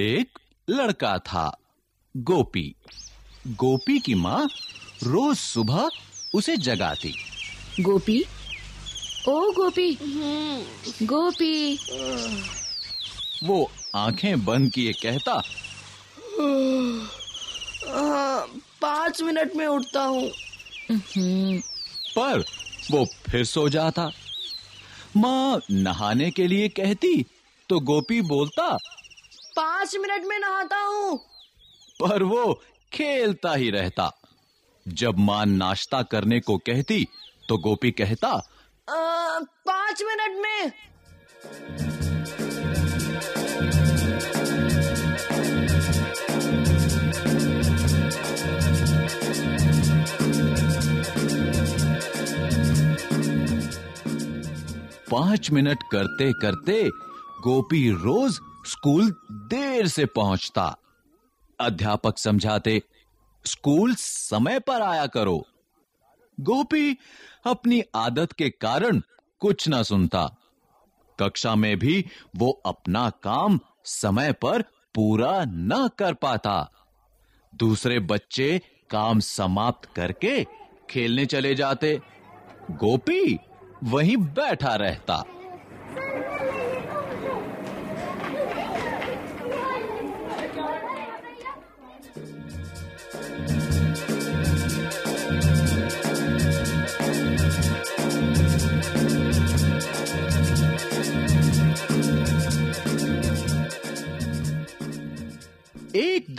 एक लड़का था गोपी। गोपी की माँ रोज सुबह उसे जगाती। गोपी? ओ गोपी। गोपी। वो आँखें बंद किए कहता पाँच मिनट में उठता हूँ। पर वो फिर सो जाता। माँ नहाने के लिए कहती तो गोपी बोलता पाँच मिनट में नहाता हूँ। पर वो खेलता ही रहता। जब माँ नाश्ता करने को कहती तो गोपी कहता आ, पाँच मिनट में। पाँच मिनट करते करते गोपी रोज स्कूल देर से पहुँचता। अध्यापक समझाते, स्कूल समय पर आया करो। गोपी अपनी आदत के कारण कुछ ना सुनता। कक्षा में भी वो अपना काम समय पर पूरा न कर पाता। दूसरे बच्चे काम समाप्त करके खेलने चले जाते। गोपी वहीं बैठा रहता।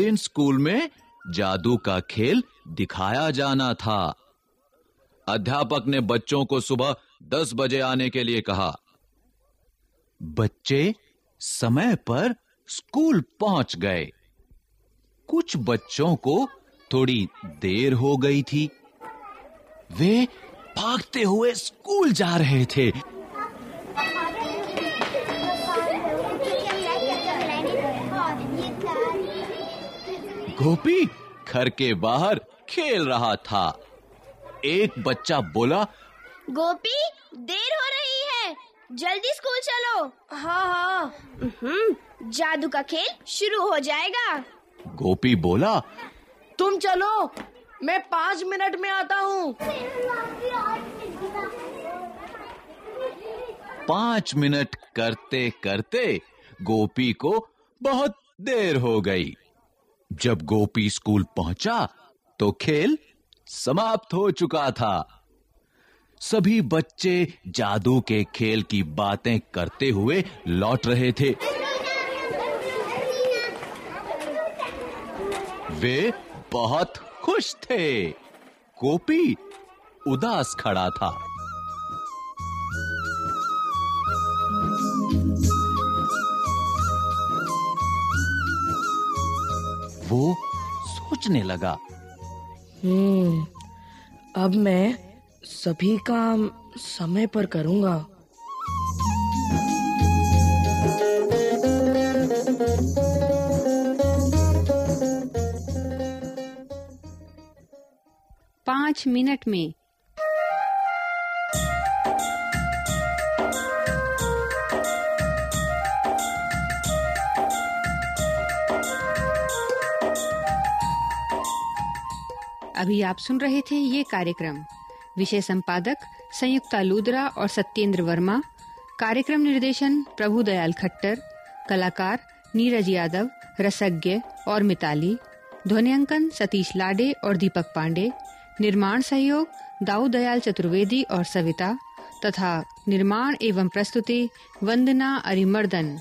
दिन स्कूल में जादू का खेल दिखाया जाना था। अध्यापक ने बच्चों को सुबह दस बजे आने के लिए कहा, बच्चे, समय पर स्कूल पहुँच गए। कुछ बच्चों को थोड़ी देर हो गई थी। वे भागते हुए स्कूल जा रहे थे। गोपी घर के बाहर खेल रहा था। एक बच्चा बोला गोपी देर हो रही है। जल्दी स्कूल चलो। हाँ हाँ। हम्म जादू का खेल शुरू हो जाएगा। गोपी बोला तुम चलो मैं पाँच मिनट में आता हूँ। पाँच मिनट करते करते गोपी को बहुत देर हो गई। जब गोपी स्कूल पहुँचा तो खेल समाप्त हो चुका था। सभी बच्चे जादू के खेल की बातें करते हुए लौट रहे थे। वे बहुत खुश थे। गोपी उदास खड़ा था। वो सोचने लगा। हम्म अब मैं सभी काम समय पर करूँगा। पाँच मिनट में अभी आप सुन रहे थे ये कार्यक्रम। विषय संपादक संयुक्ता लूदरा और सत्येंद्र वर्मा। कार्यक्रम निर्देशन प्रभु दयाल खट्टर। कलाकार नीरज यादव, रसज्ञ और मिताली। ध्वनियांकन सतीश लाडे और दीपक पांडे। निर्माण सहयोग दाऊ दयाल चतुर्वेदी और सविता। तथा निर्माण एवं प्रस्तुति वंदना अरिमर्दन।